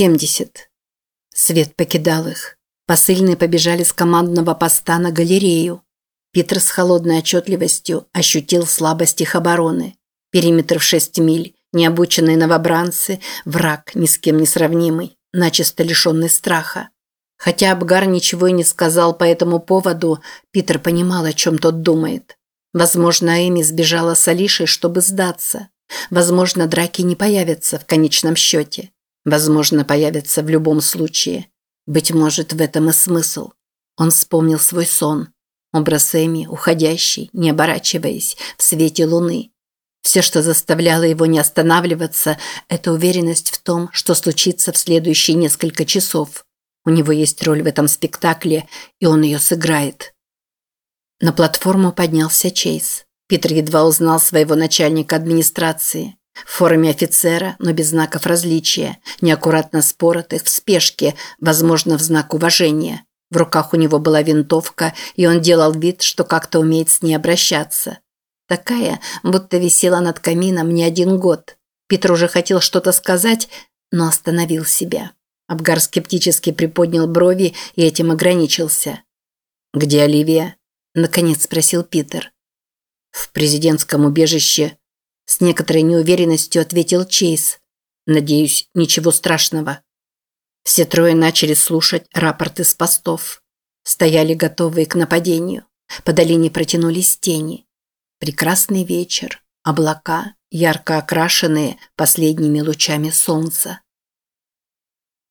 70. Свет покидал их. Посыльные побежали с командного поста на галерею. Питер с холодной отчетливостью ощутил слабость их обороны. Периметр в 6 миль, необученные новобранцы, враг, ни с кем не сравнимый, начисто лишенный страха. Хотя Абгар ничего и не сказал по этому поводу, Питер понимал, о чем тот думает. Возможно, Эми сбежала с Алишей, чтобы сдаться. Возможно, драки не появятся в конечном счете. Возможно, появится в любом случае. Быть может, в этом и смысл. Он вспомнил свой сон. Образ Эми, уходящий, не оборачиваясь, в свете луны. Все, что заставляло его не останавливаться, это уверенность в том, что случится в следующие несколько часов. У него есть роль в этом спектакле, и он ее сыграет. На платформу поднялся Чейз. Питер едва узнал своего начальника администрации. В форме офицера, но без знаков различия, неаккуратно споротых, в спешке, возможно, в знак уважения. В руках у него была винтовка, и он делал вид, что как-то умеет с ней обращаться. Такая, будто висела над камином не один год. Питер уже хотел что-то сказать, но остановил себя. Абгар скептически приподнял брови и этим ограничился. «Где Оливия?» – наконец спросил Питер. «В президентском убежище с некоторой неуверенностью ответил Чейз. Надеюсь, ничего страшного. Все трое начали слушать рапорты с постов. Стояли готовые к нападению. По долине протянулись тени. Прекрасный вечер, облака, ярко окрашенные последними лучами солнца.